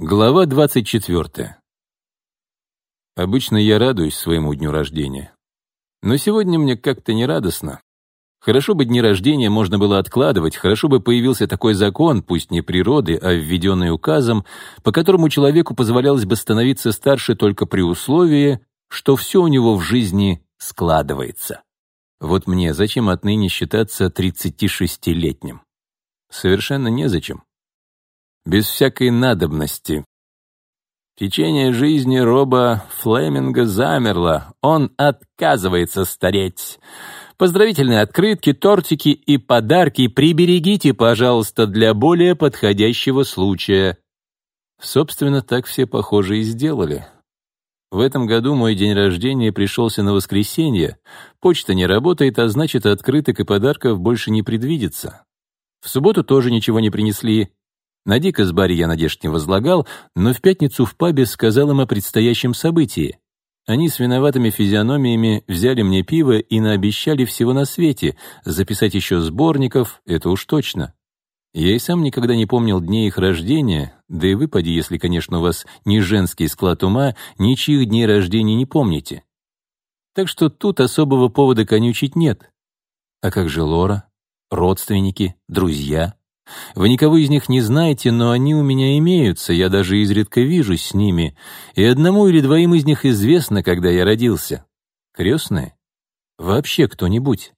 Глава 24. Обычно я радуюсь своему дню рождения. Но сегодня мне как-то не радостно. Хорошо бы дни рождения можно было откладывать, хорошо бы появился такой закон, пусть не природы, а введенный указом, по которому человеку позволялось бы становиться старше только при условии, что все у него в жизни складывается. Вот мне зачем отныне считаться 36-летним? Совершенно незачем без всякой надобности. Течение жизни Роба Флеминга замерло. Он отказывается стареть. Поздравительные открытки, тортики и подарки приберегите, пожалуйста, для более подходящего случая. Собственно, так все, похоже, и сделали. В этом году мой день рождения пришелся на воскресенье. Почта не работает, а значит, открыток и подарков больше не предвидится. В субботу тоже ничего не принесли. На Дика с Барри я надежд не возлагал, но в пятницу в пабе сказал им о предстоящем событии. Они с виноватыми физиономиями взяли мне пиво и наобещали всего на свете, записать еще сборников, это уж точно. Я и сам никогда не помнил дней их рождения, да и вы, поди, если, конечно, у вас не женский склад ума, ничьих дней рождения не помните. Так что тут особого повода конючить нет. А как же Лора? Родственники? Друзья? Вы никого из них не знаете, но они у меня имеются, я даже изредка вижусь с ними, и одному или двоим из них известно, когда я родился. Крестные? Вообще кто-нибудь?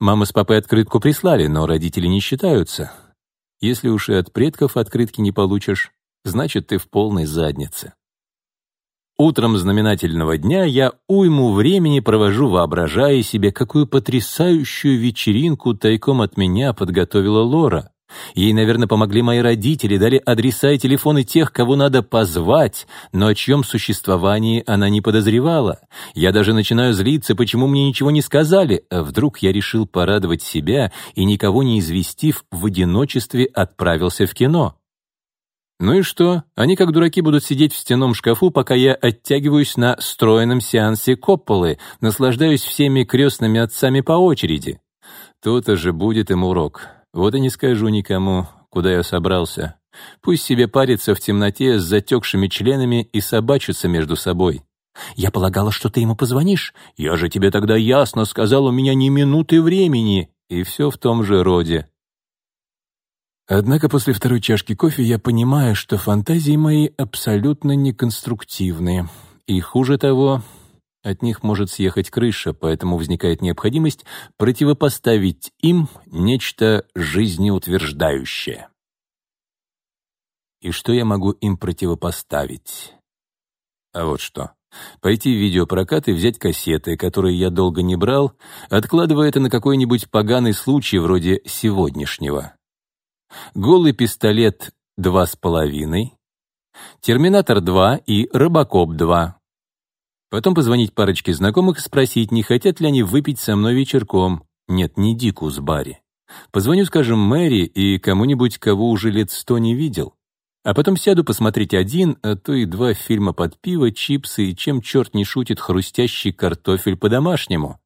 Мама с папой открытку прислали, но родители не считаются. Если уж и от предков открытки не получишь, значит, ты в полной заднице. Утром знаменательного дня я уйму времени провожу, воображая себе, какую потрясающую вечеринку тайком от меня подготовила Лора. Ей, наверное, помогли мои родители, дали адреса и телефоны тех, кого надо позвать, но о чьем существовании она не подозревала. Я даже начинаю злиться, почему мне ничего не сказали. А вдруг я решил порадовать себя и, никого не известив, в одиночестве отправился в кино. Ну и что? Они как дураки будут сидеть в стенном шкафу, пока я оттягиваюсь на стройном сеансе Копполы, наслаждаюсь всеми крестными отцами по очереди. Тут же будет им урок. Вот и не скажу никому, куда я собрался. Пусть себе парится в темноте с затекшими членами и собачится между собой. Я полагала, что ты ему позвонишь. Я же тебе тогда ясно сказал, у меня ни минуты времени. И все в том же роде. Однако после второй чашки кофе я понимаю, что фантазии мои абсолютно неконструктивны. И хуже того, от них может съехать крыша, поэтому возникает необходимость противопоставить им нечто жизнеутверждающее. И что я могу им противопоставить? А вот что. Пойти в видеопрокат и взять кассеты, которые я долго не брал, откладывая это на какой-нибудь поганый случай вроде сегодняшнего голый пистолет 2,5, Терминатор 2 и Робокоп 2. Потом позвонить парочке знакомых и спросить, не хотят ли они выпить со мной вечерком. Нет, не дику с баре. Позвоню, скажем, Мэри и кому-нибудь, кого уже лет сто не видел. А потом сяду посмотреть один, а то и два фильма под пиво, чипсы и чем черт не шутит хрустящий картофель по-домашнему.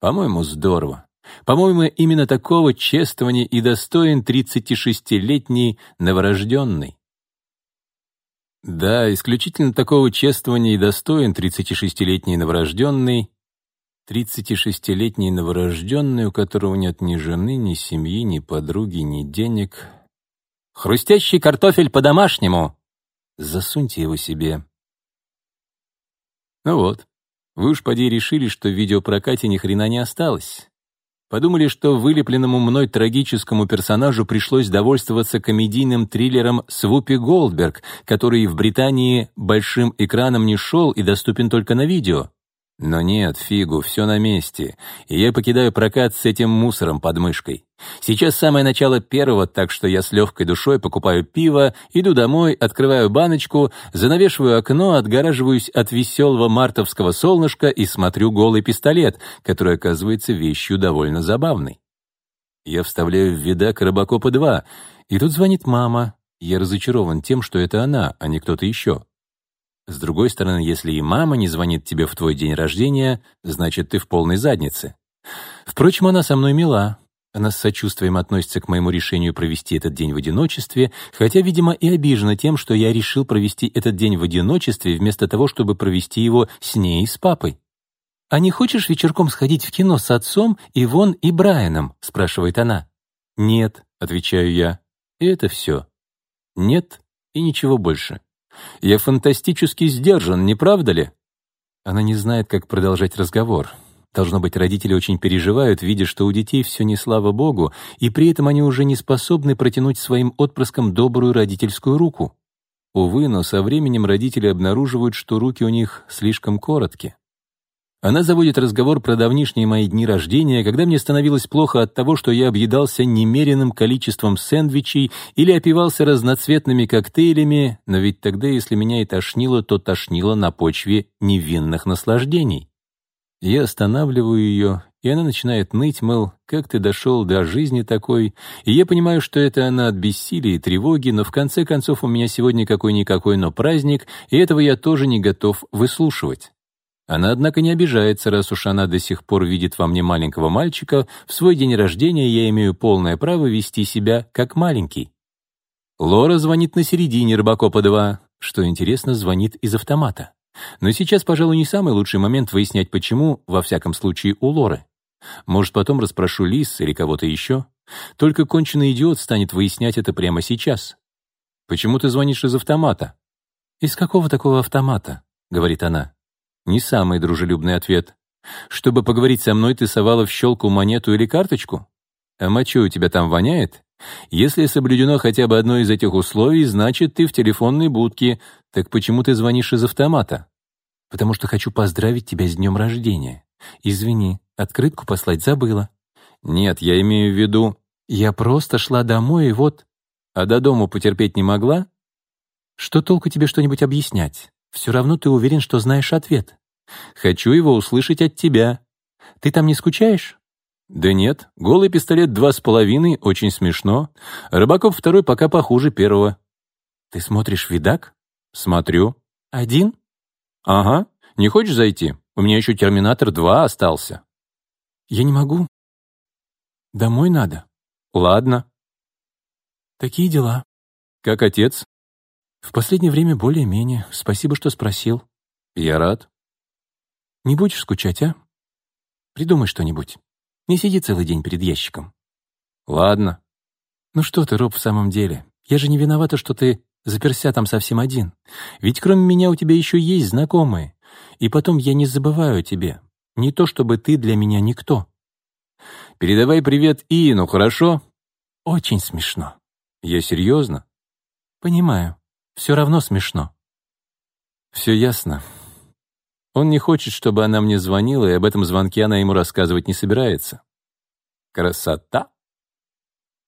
По-моему, здорово. По-моему, именно такого чествования и достоин 36-летний новорожденный. Да, исключительно такого чествования и достоин 36-летний новорожденный, 36-летний новорожденный, у которого нет ни жены, ни семьи, ни подруги, ни денег. Хрустящий картофель по-домашнему! Засуньте его себе. Ну вот, вы уж поди решили, что в видеопрокате ни хрена не осталось подумали, что вылепленному мной трагическому персонажу пришлось довольствоваться комедийным триллером «Свупи Голдберг», который в Британии большим экраном не шел и доступен только на видео. Но нет, фигу, все на месте, и я покидаю прокат с этим мусором под мышкой. Сейчас самое начало первого, так что я с легкой душой покупаю пиво, иду домой, открываю баночку, занавешиваю окно, отгораживаюсь от веселого мартовского солнышка и смотрю голый пистолет, который оказывается вещью довольно забавной. Я вставляю в видак Робокопа 2, и тут звонит мама. Я разочарован тем, что это она, а не кто-то еще. С другой стороны, если и мама не звонит тебе в твой день рождения, значит, ты в полной заднице. Впрочем, она со мной мила. Она с сочувствием относится к моему решению провести этот день в одиночестве, хотя, видимо, и обижена тем, что я решил провести этот день в одиночестве вместо того, чтобы провести его с ней и с папой. «А не хочешь вечерком сходить в кино с отцом, Ивон и Брайаном?» — спрашивает она. «Нет», — отвечаю я. И это все. Нет и ничего больше. Я фантастически сдержан, не правда ли?» Она не знает, как продолжать разговор. Должно быть, родители очень переживают, видя, что у детей все не слава богу, и при этом они уже не способны протянуть своим отпрыскам добрую родительскую руку. Увы, но со временем родители обнаруживают, что руки у них слишком короткие. Она заводит разговор про давнишние мои дни рождения, когда мне становилось плохо от того, что я объедался немеренным количеством сэндвичей или опивался разноцветными коктейлями, но ведь тогда, если меня и тошнило, то тошнило на почве невинных наслаждений. Я останавливаю ее, и она начинает ныть, мол, как ты дошел до жизни такой. И я понимаю, что это она от бессилия и тревоги, но в конце концов у меня сегодня какой-никакой, но праздник, и этого я тоже не готов выслушивать. Она, однако, не обижается, раз уж она до сих пор видит во мне маленького мальчика, в свой день рождения я имею полное право вести себя как маленький. Лора звонит на середине Рыбакопа-2. Что интересно, звонит из автомата. Но сейчас, пожалуй, не самый лучший момент выяснять, почему, во всяком случае, у Лоры. Может, потом расспрошу Лис или кого-то еще? Только конченый идиот станет выяснять это прямо сейчас. «Почему ты звонишь из автомата?» «Из какого такого автомата?» — говорит она. Не самый дружелюбный ответ. Чтобы поговорить со мной, ты совала в щелку монету или карточку? А мочой у тебя там воняет? Если соблюдено хотя бы одно из этих условий, значит, ты в телефонной будке. Так почему ты звонишь из автомата? Потому что хочу поздравить тебя с днем рождения. Извини, открытку послать забыла. Нет, я имею в виду... Я просто шла домой, и вот... А до дому потерпеть не могла? Что толку тебе что-нибудь объяснять? Все равно ты уверен, что знаешь ответ. Хочу его услышать от тебя. Ты там не скучаешь? Да нет, голый пистолет два с половиной, очень смешно. Рыбаков второй пока похуже первого. Ты смотришь видак? Смотрю. Один? Ага. Не хочешь зайти? У меня еще Терминатор два остался. Я не могу. Домой надо. Ладно. Такие дела. Как отец? В последнее время более-менее. Спасибо, что спросил. Я рад. Не будешь скучать, а? Придумай что-нибудь. Не сиди целый день перед ящиком». «Ладно». «Ну что ты, Роб, в самом деле? Я же не виновата, что ты заперся там совсем один. Ведь кроме меня у тебя еще есть знакомые. И потом я не забываю о тебе. Не то чтобы ты для меня никто». «Передавай привет Иину, хорошо?» «Очень смешно». «Я серьезно?» «Понимаю. Все равно смешно». «Все ясно. Он не хочет, чтобы она мне звонила, и об этом звонке она ему рассказывать не собирается. Красота!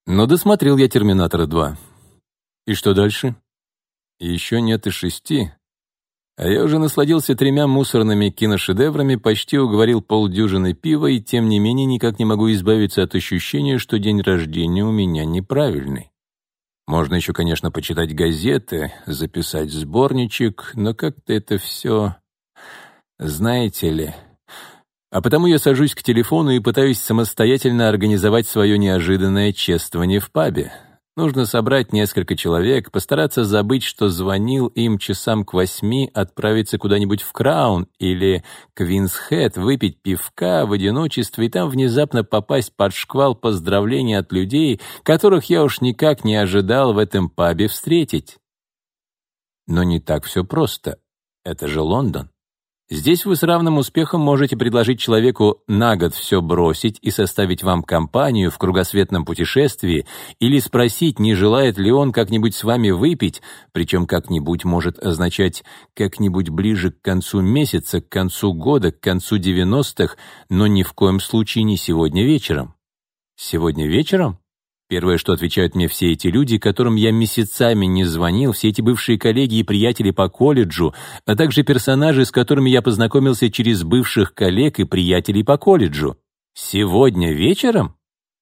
Но досмотрел я «Терминатора 2». И что дальше? Еще нет и шести. А я уже насладился тремя мусорными киношедеврами, почти уговорил полдюжины пива, и тем не менее никак не могу избавиться от ощущения, что день рождения у меня неправильный. Можно еще, конечно, почитать газеты, записать сборничек, но как-то это все знаете ли... А потому я сажусь к телефону и пытаюсь самостоятельно организовать свое неожиданное чествование в пабе. Нужно собрать несколько человек, постараться забыть, что звонил им часам к восьми, отправиться куда-нибудь в Краун или Квинсхед, выпить пивка в одиночестве и там внезапно попасть под шквал поздравлений от людей, которых я уж никак не ожидал в этом пабе встретить. Но не так все просто. Это же Лондон. Здесь вы с равным успехом можете предложить человеку на год все бросить и составить вам компанию в кругосветном путешествии или спросить, не желает ли он как-нибудь с вами выпить, причем как-нибудь может означать как-нибудь ближе к концу месяца, к концу года, к концу 90-х, но ни в коем случае не сегодня вечером. Сегодня вечером? Первое, что отвечают мне все эти люди, которым я месяцами не звонил, все эти бывшие коллеги и приятели по колледжу, а также персонажи, с которыми я познакомился через бывших коллег и приятелей по колледжу. Сегодня вечером?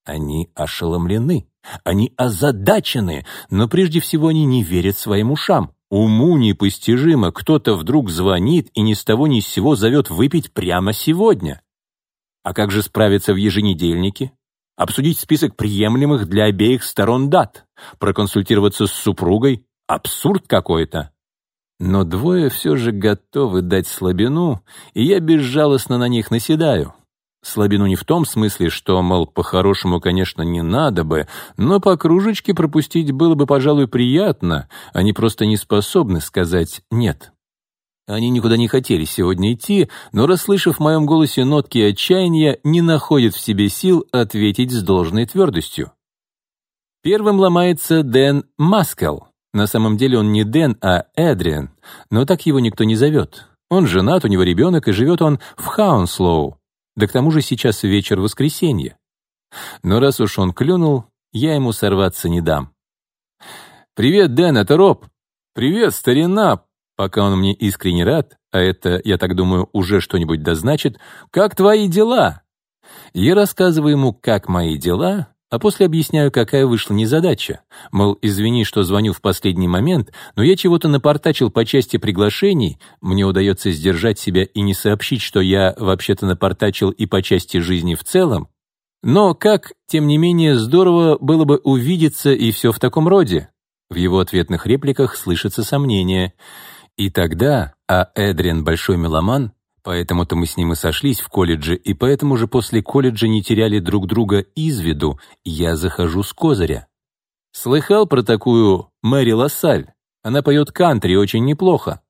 Они ошеломлены, они озадачены, но прежде всего они не верят своим ушам. Уму непостижимо, кто-то вдруг звонит и ни с того ни с сего зовет выпить прямо сегодня. А как же справиться в еженедельнике? обсудить список приемлемых для обеих сторон дат, проконсультироваться с супругой. Абсурд какой-то. Но двое все же готовы дать слабину, и я безжалостно на них наседаю. Слабину не в том смысле, что, мол, по-хорошему, конечно, не надо бы, но по кружечке пропустить было бы, пожалуй, приятно, они просто не способны сказать «нет». Они никуда не хотели сегодня идти, но, расслышав в моем голосе нотки отчаяния, не находят в себе сил ответить с должной твердостью. Первым ломается Дэн Маскал. На самом деле он не Дэн, а Эдриан, но так его никто не зовет. Он женат, у него ребенок, и живет он в Хаунслоу. Да к тому же сейчас вечер воскресенья. Но раз уж он клюнул, я ему сорваться не дам. «Привет, Дэн, это Роб». «Привет, старина, Пока он мне искренне рад, а это, я так думаю, уже что-нибудь дозначит, «Как твои дела?» Я рассказываю ему, как мои дела, а после объясняю, какая вышла незадача. Мол, извини, что звоню в последний момент, но я чего-то напортачил по части приглашений. Мне удается сдержать себя и не сообщить, что я вообще-то напортачил и по части жизни в целом. Но как, тем не менее, здорово было бы увидеться и все в таком роде. В его ответных репликах слышится сомнение — и тогда, а Эдриан большой меломан, поэтому-то мы с ним и сошлись в колледже, и поэтому же после колледжа не теряли друг друга из виду, я захожу с козыря. Слыхал про такую Мэри Лассаль? Она поет кантри очень неплохо.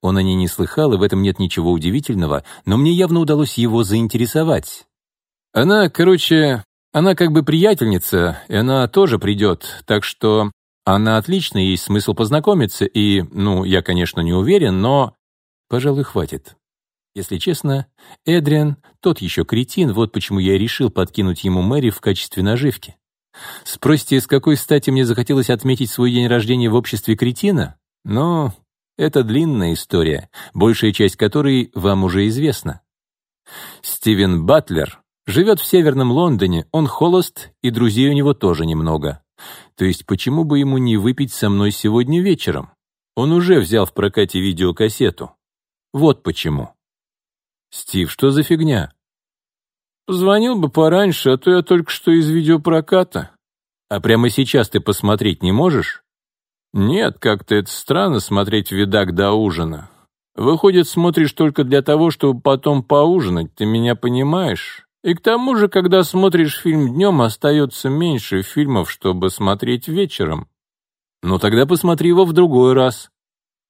Он о ней не слыхал, и в этом нет ничего удивительного, но мне явно удалось его заинтересовать. Она, короче, она как бы приятельница, и она тоже придет, так что она отлично, есть смысл познакомиться, и, ну, я, конечно, не уверен, но... Пожалуй, хватит. Если честно, Эдриан — тот еще кретин, вот почему я решил подкинуть ему Мэри в качестве наживки. Спросите, с какой стати мне захотелось отметить свой день рождения в обществе кретина? Но это длинная история, большая часть которой вам уже известна. Стивен Батлер живет в северном Лондоне, он холост, и друзей у него тоже немного. То есть почему бы ему не выпить со мной сегодня вечером? Он уже взял в прокате видеокассету. Вот почему. Стив, что за фигня? Позвонил бы пораньше, а то я только что из видеопроката. А прямо сейчас ты посмотреть не можешь? Нет, как-то это странно смотреть видак до ужина. Выходит, смотришь только для того, чтобы потом поужинать, ты меня понимаешь? И к тому же, когда смотришь фильм днем, остается меньше фильмов, чтобы смотреть вечером. Ну тогда посмотри его в другой раз.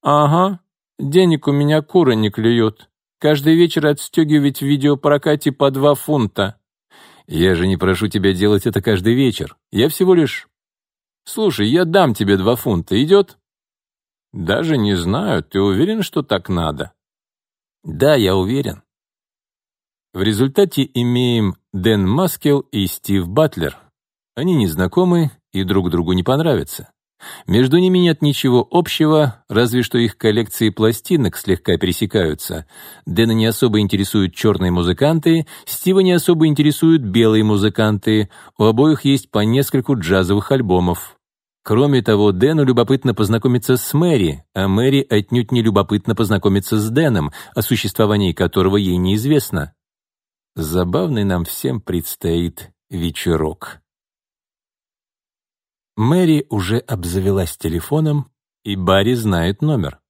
Ага, денег у меня кура не клюет. Каждый вечер отстегивать в видеопрокате по два фунта. Я же не прошу тебя делать это каждый вечер. Я всего лишь... Слушай, я дам тебе два фунта, идет? Даже не знаю, ты уверен, что так надо? Да, я уверен. В результате имеем Дэн Маскел и Стив Батлер. Они не знакомы и друг другу не понравятся. Между ними нет ничего общего, разве что их коллекции пластинок слегка пересекаются. Дэна не особо интересуют черные музыканты, Стива не особо интересуют белые музыканты. У обоих есть по нескольку джазовых альбомов. Кроме того, Дэну любопытно познакомиться с Мэри, а Мэри отнюдь не любопытно познакомиться с Дэном, о существовании которого ей неизвестно. Забавный нам всем предстоит вечерок. Мэри уже обзавелась телефоном, и Барри знает номер.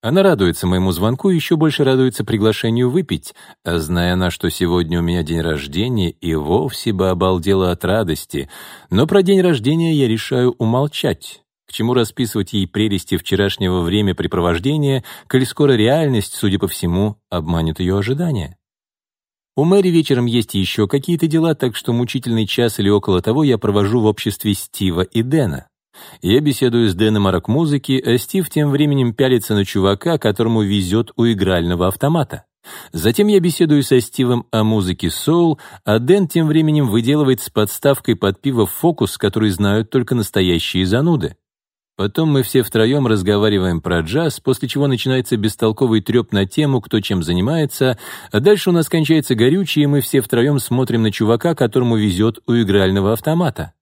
Она радуется моему звонку и еще больше радуется приглашению выпить, а зная она, что сегодня у меня день рождения, и вовсе бы обалдела от радости. Но про день рождения я решаю умолчать. К чему расписывать ей прелести вчерашнего времяпрепровождения, коль скоро реальность, судя по всему, обманет ее ожидания? У Мэри вечером есть еще какие-то дела, так что мучительный час или около того я провожу в обществе Стива и Дэна. Я беседую с Дэном о рок-музыке, а Стив тем временем пялится на чувака, которому везет у игрального автомата. Затем я беседую со Стивом о музыке соул, а Дэн тем временем выделывает с подставкой под пиво фокус, который знают только настоящие зануды. Потом мы все втроем разговариваем про джаз, после чего начинается бестолковый треп на тему, кто чем занимается, а дальше у нас кончается горючее, и мы все втроем смотрим на чувака, которому везет у игрального автомата.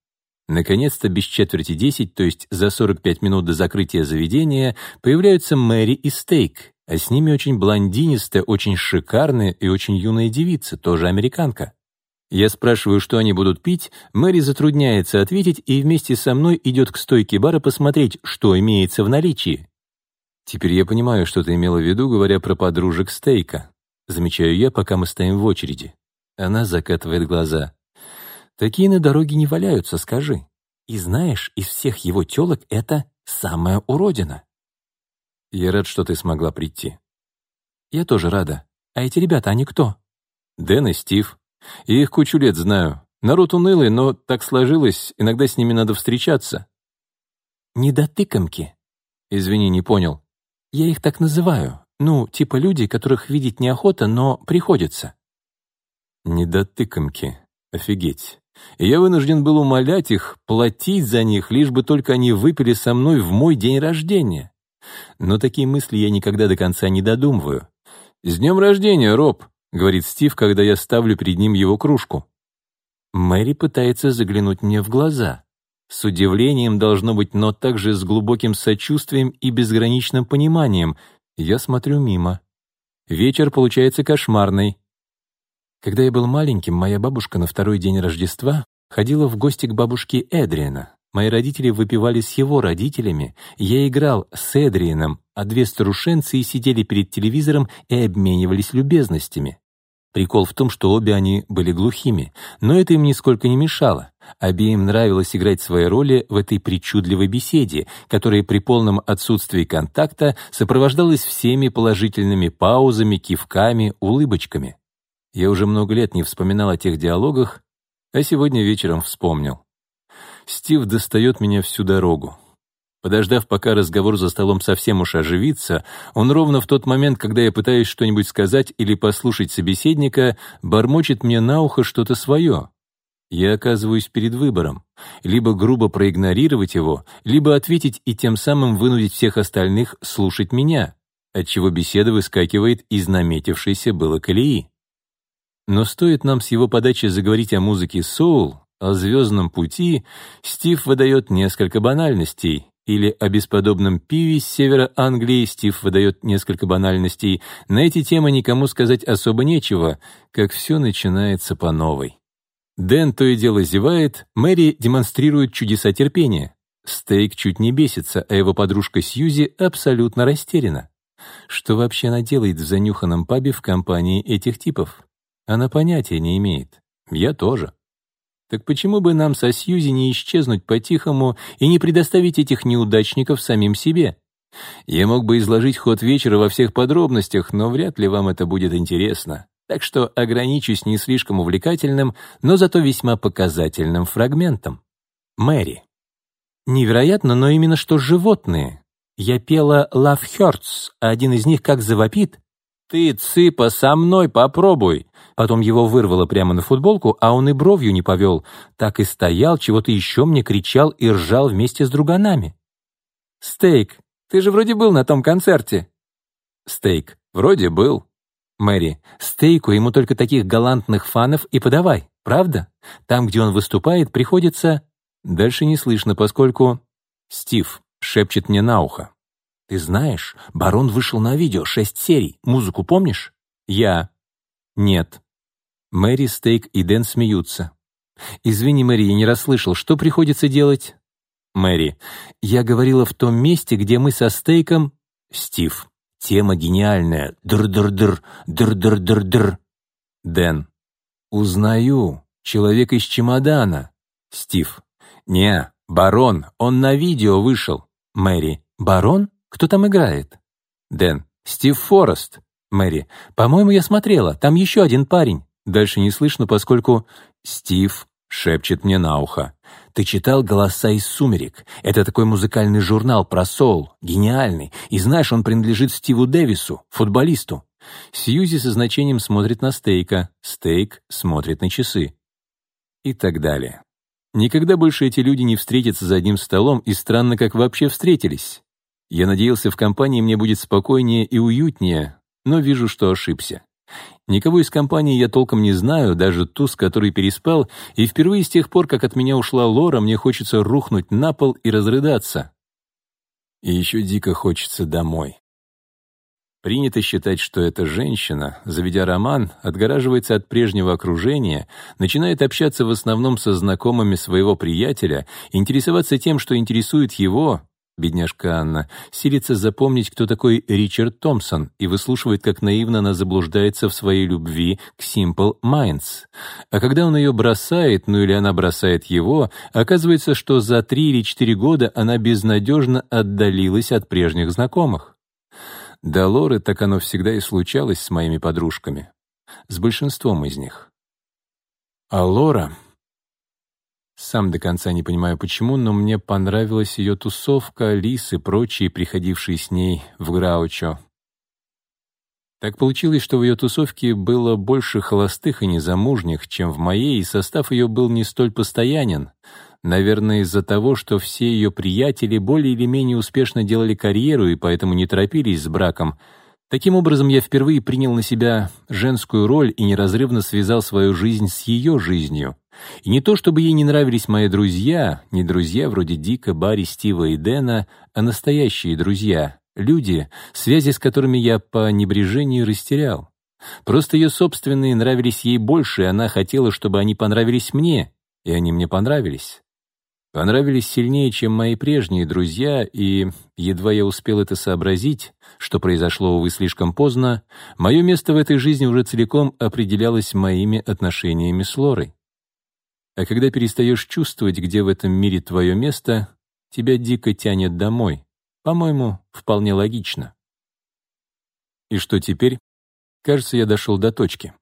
Наконец-то без четверти десять, то есть за 45 минут до закрытия заведения, появляются Мэри и Стейк, а с ними очень блондинистая, очень шикарная и очень юная девица, тоже американка. Я спрашиваю, что они будут пить, Мэри затрудняется ответить и вместе со мной идет к стойке бара посмотреть, что имеется в наличии. Теперь я понимаю, что ты имела в виду, говоря про подружек стейка. Замечаю я, пока мы стоим в очереди. Она закатывает глаза. Такие на дороге не валяются, скажи. И знаешь, из всех его тёлок это самая уродина. Я рад, что ты смогла прийти. Я тоже рада. А эти ребята, они кто? Дэн и Стив. И их кучу лет знаю. Народ унылый, но так сложилось, иногда с ними надо встречаться». «Не «Недотыкомки». «Извини, не понял». «Я их так называю. Ну, типа люди, которых видеть неохота, но приходится». «Не «Недотыкомки. Офигеть». Я вынужден был умолять их, платить за них, лишь бы только они выпили со мной в мой день рождения. Но такие мысли я никогда до конца не додумываю. «С днем рождения, Роб!» — говорит Стив, когда я ставлю перед ним его кружку. Мэри пытается заглянуть мне в глаза. С удивлением должно быть, но также с глубоким сочувствием и безграничным пониманием. Я смотрю мимо. Вечер получается кошмарный. Когда я был маленьким, моя бабушка на второй день Рождества ходила в гости к бабушке Эдриана. Мои родители выпивали с его родителями, я играл с Эдриеном, а две старушенцы сидели перед телевизором и обменивались любезностями. Прикол в том, что обе они были глухими, но это им нисколько не мешало. Обеим нравилось играть свои роли в этой причудливой беседе, которая при полном отсутствии контакта сопровождалась всеми положительными паузами, кивками, улыбочками. Я уже много лет не вспоминал о тех диалогах, а сегодня вечером вспомнил. Стив достает меня всю дорогу. Подождав, пока разговор за столом совсем уж оживится, он ровно в тот момент, когда я пытаюсь что-нибудь сказать или послушать собеседника, бормочет мне на ухо что-то свое. Я оказываюсь перед выбором. Либо грубо проигнорировать его, либо ответить и тем самым вынудить всех остальных слушать меня, отчего беседа выскакивает из наметившейся было колеи. Но стоит нам с его подачи заговорить о музыке соул, о «Звездном пути» Стив выдает несколько банальностей, или о бесподобном пиве с севера Англии Стив выдает несколько банальностей. На эти темы никому сказать особо нечего, как все начинается по новой. Дэн то и дело зевает, Мэри демонстрирует чудеса терпения. Стейк чуть не бесится, а его подружка Сьюзи абсолютно растеряна. Что вообще она делает в занюханном пабе в компании этих типов? Она понятия не имеет. Я тоже. Так почему бы нам со Сьюзи не исчезнуть по-тихому и не предоставить этих неудачников самим себе? Я мог бы изложить ход вечера во всех подробностях, но вряд ли вам это будет интересно. Так что ограничусь не слишком увлекательным, но зато весьма показательным фрагментом. Мэри. Невероятно, но именно что животные. Я пела «Love Hurts», а один из них как завопит, «Ты, цыпа, со мной попробуй!» Потом его вырвало прямо на футболку, а он и бровью не повел. Так и стоял, чего ты еще мне кричал и ржал вместе с друганами. «Стейк, ты же вроде был на том концерте!» «Стейк, вроде был!» «Мэри, стейку ему только таких галантных фанов и подавай, правда? Там, где он выступает, приходится...» Дальше не слышно, поскольку... «Стив», — шепчет мне на ухо. «Ты знаешь, Барон вышел на видео, шесть серий. Музыку помнишь?» «Я». «Нет». Мэри, Стейк и Дэн смеются. «Извини, Мэри, я не расслышал. Что приходится делать?» Мэри. «Я говорила в том месте, где мы со Стейком...» Стив. «Тема гениальная. Др-др-др. Др-др-др-др». Дэн. «Узнаю. Человек из чемодана». Стив. «Не, барон. Он на видео вышел». Мэри. «Барон?» Кто там играет? Дэн. Стив Форест. Мэри. По-моему, я смотрела. Там еще один парень. Дальше не слышно, поскольку Стив шепчет мне на ухо. Ты читал «Голоса из сумерек». Это такой музыкальный журнал про соул, гениальный. И знаешь, он принадлежит Стиву Дэвису, футболисту. Сьюзи со значением смотрит на Стейка, Стейк смотрит на часы. И так далее. Никогда больше эти люди не встретятся за одним столом, и странно, как вообще встретились. Я надеялся, в компании мне будет спокойнее и уютнее, но вижу, что ошибся. Никого из компании я толком не знаю, даже ту, с которой переспал, и впервые с тех пор, как от меня ушла Лора, мне хочется рухнуть на пол и разрыдаться. И еще дико хочется домой. Принято считать, что эта женщина, заведя роман, отгораживается от прежнего окружения, начинает общаться в основном со знакомыми своего приятеля, интересоваться тем, что интересует его, Бедняжка Анна силится запомнить, кто такой Ричард Томпсон, и выслушивает, как наивно она заблуждается в своей любви к Simple Minds. А когда он ее бросает, ну или она бросает его, оказывается, что за три или четыре года она безнадежно отдалилась от прежних знакомых. Да Лоры так оно всегда и случалось с моими подружками. С большинством из них. А Лора сам до конца не понимаю почему, но мне понравилась ее тусовка, Лис и прочие, приходившие с ней в Граучо. Так получилось, что в ее тусовке было больше холостых и незамужних, чем в моей, и состав ее был не столь постоянен. Наверное, из-за того, что все ее приятели более или менее успешно делали карьеру и поэтому не торопились с браком — Таким образом, я впервые принял на себя женскую роль и неразрывно связал свою жизнь с ее жизнью. И не то, чтобы ей не нравились мои друзья, не друзья вроде Дика, Барри, Стива и Дэна, а настоящие друзья, люди, связи с которыми я по небрежению растерял. Просто ее собственные нравились ей больше, и она хотела, чтобы они понравились мне, и они мне понравились понравились сильнее, чем мои прежние друзья, и, едва я успел это сообразить, что произошло, увы, слишком поздно, мое место в этой жизни уже целиком определялось моими отношениями с Лорой. А когда перестаешь чувствовать, где в этом мире твое место, тебя дико тянет домой. По-моему, вполне логично. И что теперь? Кажется, я дошел до точки.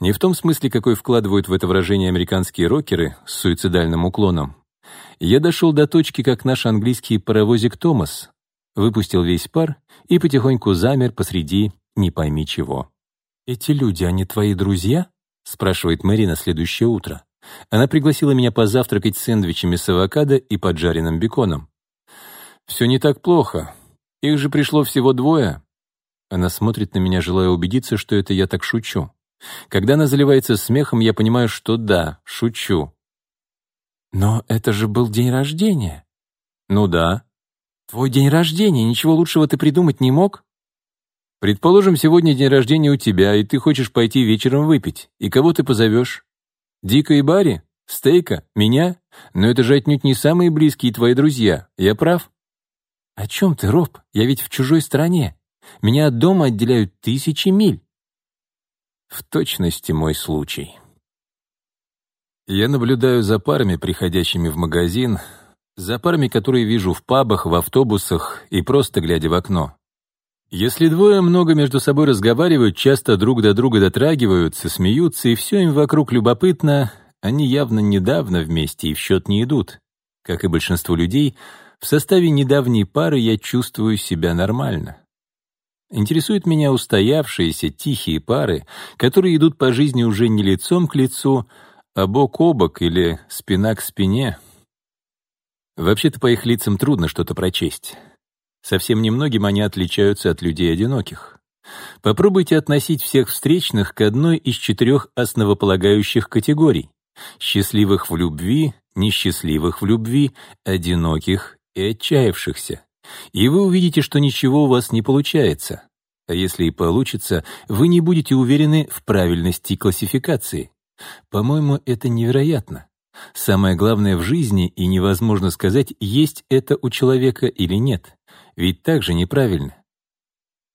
Не в том смысле, какой вкладывают в это выражение американские рокеры с суицидальным уклоном, я дошел до точки, как наш английский паровозик Томас, выпустил весь пар и потихоньку замер посреди не пойми чего. «Эти люди, они твои друзья?» — спрашивает Мэри на следующее утро. Она пригласила меня позавтракать сэндвичами с авокадо и поджаренным беконом. «Все не так плохо. Их же пришло всего двое». Она смотрит на меня, желая убедиться, что это я так шучу. Когда она заливается смехом, я понимаю, что да, шучу. «Но это же был день рождения». «Ну да». «Твой день рождения, ничего лучшего ты придумать не мог?» «Предположим, сегодня день рождения у тебя, и ты хочешь пойти вечером выпить. И кого ты позовешь? Дика и Барри? Стейка? Меня? Но это же отнюдь не самые близкие твои друзья. Я прав?» «О чем ты, Роб? Я ведь в чужой стране. Меня от дома отделяют тысячи миль». «В точности мой случай». Я наблюдаю за парами, приходящими в магазин, за парами, которые вижу в пабах, в автобусах и просто глядя в окно. Если двое много между собой разговаривают, часто друг до друга дотрагиваются, смеются, и все им вокруг любопытно, они явно недавно вместе и в счет не идут. Как и большинство людей, в составе недавней пары я чувствую себя нормально. Интересуют меня устоявшиеся, тихие пары, которые идут по жизни уже не лицом к лицу, а бок о бок или спина к спине. Вообще-то по их лицам трудно что-то прочесть. Совсем немногим они отличаются от людей одиноких. Попробуйте относить всех встречных к одной из четырех основополагающих категорий — счастливых в любви, несчастливых в любви, одиноких и отчаявшихся. И вы увидите, что ничего у вас не получается. А если и получится, вы не будете уверены в правильности классификации. По-моему, это невероятно. Самое главное в жизни, и невозможно сказать, есть это у человека или нет. Ведь так же неправильно.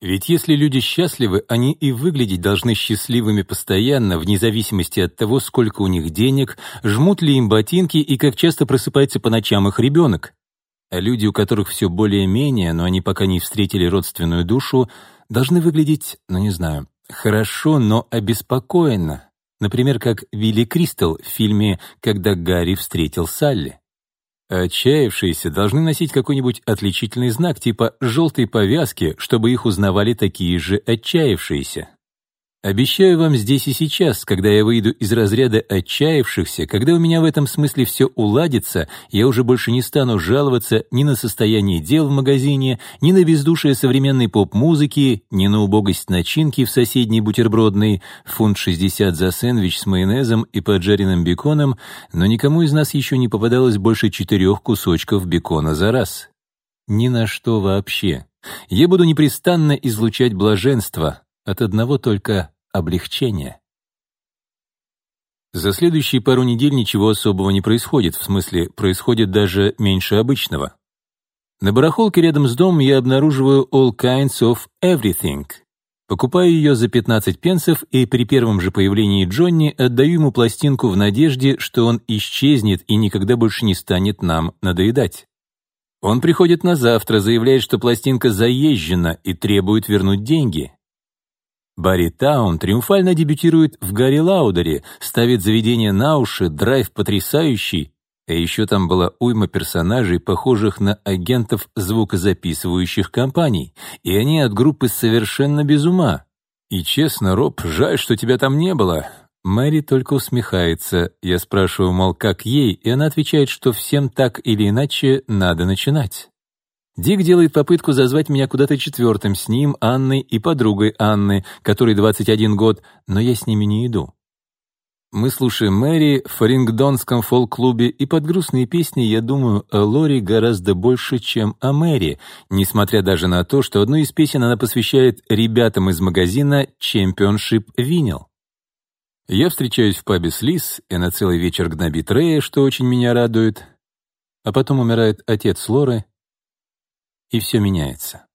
Ведь если люди счастливы, они и выглядеть должны счастливыми постоянно, вне зависимости от того, сколько у них денег, жмут ли им ботинки и как часто просыпается по ночам их ребенок. А люди, у которых все более-менее, но они пока не встретили родственную душу, должны выглядеть, ну не знаю, хорошо, но обеспокоенно, Например, как Вилли Кристал в фильме «Когда Гарри встретил Салли». Отчаявшиеся должны носить какой-нибудь отличительный знак типа желтой повязки, чтобы их узнавали такие же отчаявшиеся. Обещаю вам здесь и сейчас, когда я выйду из разряда отчаявшихся, когда у меня в этом смысле все уладится, я уже больше не стану жаловаться ни на состояние дел в магазине, ни на бездушие современной поп-музыки, ни на убогость начинки в соседней бутербродной, фунт 60 за сэндвич с майонезом и поджаренным беконом, но никому из нас еще не попадалось больше четырех кусочков бекона за раз. Ни на что вообще. Я буду непрестанно излучать блаженство, от одного только облегчение. За следующие пару недель ничего особого не происходит, в смысле, происходит даже меньше обычного. На барахолке рядом с домом я обнаруживаю all kinds of everything. Покупаю ее за 15 пенсов и при первом же появлении Джонни отдаю ему пластинку в надежде, что он исчезнет и никогда больше не станет нам надоедать. Он приходит на завтра, заявляет, что пластинка заезжена и требует вернуть деньги. Барри Таун триумфально дебютирует в Гарри Лаудере, ставит заведение на уши, драйв потрясающий, а еще там была уйма персонажей, похожих на агентов звукозаписывающих компаний, и они от группы совершенно без ума. И честно, Роб, жаль, что тебя там не было. Мэри только усмехается. Я спрашиваю, мол, как ей, и она отвечает, что всем так или иначе надо начинать. Дик делает попытку зазвать меня куда-то четвертым с ним, Анной и подругой Анны, которой 21 год, но я с ними не иду. Мы слушаем Мэри в Фарингдонском фолк-клубе, и под грустные песни я думаю о Лори гораздо больше, чем о Мэри, несмотря даже на то, что одну из песен она посвящает ребятам из магазина Чемпионшип Винил. Я встречаюсь в пабе с Лиз, и на целый вечер гнобит Рея, что очень меня радует. А потом умирает отец Лоры — и все меняется.